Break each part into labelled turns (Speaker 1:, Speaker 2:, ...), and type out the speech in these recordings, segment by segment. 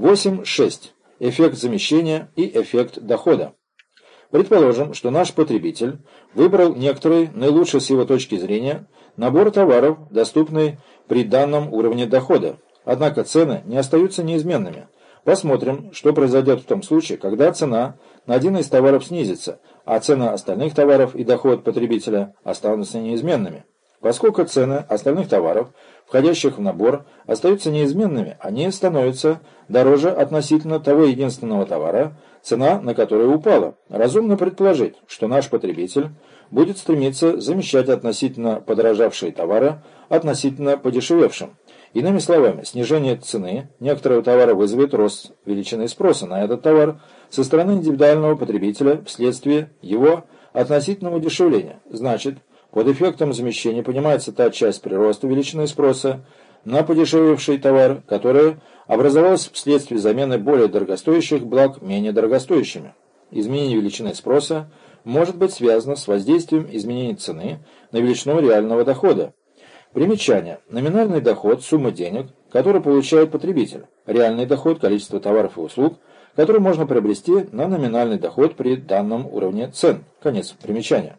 Speaker 1: 8.6. Эффект замещения и эффект дохода. Предположим, что наш потребитель выбрал некоторый, наилучший с его точки зрения, набор товаров, доступный при данном уровне дохода. Однако цены не остаются неизменными. Посмотрим, что произойдет в том случае, когда цена на один из товаров снизится, а цена остальных товаров и доход потребителя останутся неизменными. Поскольку цены остальных товаров, входящих в набор, остаются неизменными, они становятся дороже относительно того единственного товара, цена на который упала. Разумно предположить, что наш потребитель будет стремиться замещать относительно подорожавшие товары относительно подешевевшим. Иными словами, снижение цены некоторого товара вызовет рост величины спроса на этот товар со стороны индивидуального потребителя вследствие его относительного удешевления. Значит, под эффектом замещения понимается та часть прироста величины спроса на подешевевший товар, которая образовалась вследствие замены более дорогостоящих благ менее дорогостоящими. Изменение величины спроса может быть связано с воздействием изменения цены на величину реального дохода. Примечание. Номинальный доход – сумма денег, которую получает потребитель. Реальный доход – количество товаров и услуг, которые можно приобрести на номинальный доход при данном уровне цен. Конец примечания.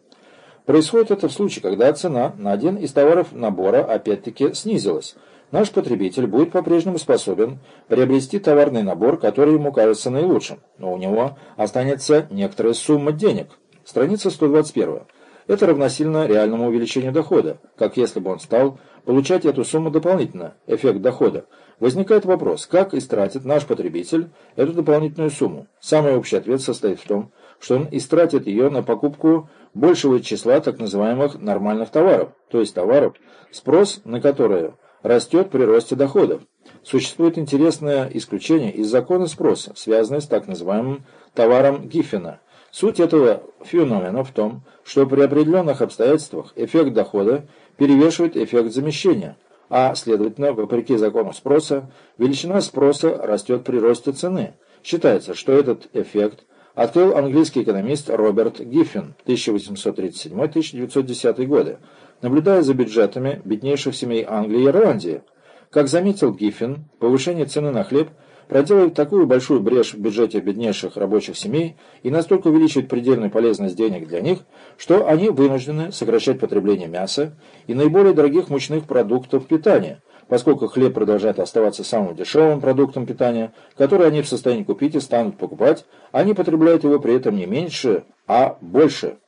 Speaker 1: Происходит это в случае, когда цена на один из товаров набора опять-таки снизилась. Наш потребитель будет по-прежнему способен приобрести товарный набор, который ему кажется наилучшим, но у него останется некоторая сумма денег. Страница 121. Это равносильно реальному увеличению дохода, как если бы он стал получать эту сумму дополнительно, эффект дохода. Возникает вопрос, как истратит наш потребитель эту дополнительную сумму? Самый общий ответ состоит в том, что он истратит ее на покупку большего числа так называемых нормальных товаров, то есть товаров, спрос на которые растет при росте доходов. Существует интересное исключение из закона спроса, связанное с так называемым товаром Гиффена. Суть этого феномена в том, что при определенных обстоятельствах эффект дохода перевешивает эффект замещения, а, следовательно, вопреки закону спроса, величина спроса растет при росте цены. Считается, что этот эффект открыл английский экономист Роберт Гиффин 1837-1910 годы, наблюдая за бюджетами беднейших семей Англии и Ирландии. Как заметил Гиффин, повышение цены на хлеб проделает такую большую брешь в бюджете беднейших рабочих семей и настолько увеличит предельную полезность денег для них, что они вынуждены сокращать потребление мяса и наиболее дорогих мучных продуктов питания – поскольку хлеб продолжает оставаться самым дешевым продуктом питания, который они в состоянии купить и станут покупать, они потребляют его при этом не меньше, а больше.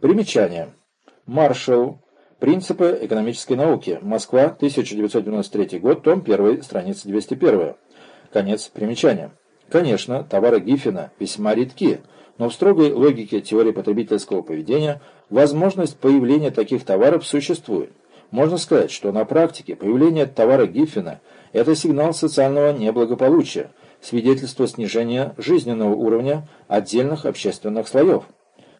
Speaker 1: Примечание. Маршалл. Принципы экономической науки. Москва, 1993 год, том 1, страница 201. Конец примечания. Конечно, товары Гиффина весьма редки, но в строгой логике теории потребительского поведения возможность появления таких товаров существует. Можно сказать, что на практике появление товара Гиффина – это сигнал социального неблагополучия, свидетельство снижения жизненного уровня отдельных общественных слоев.